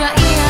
ちゃ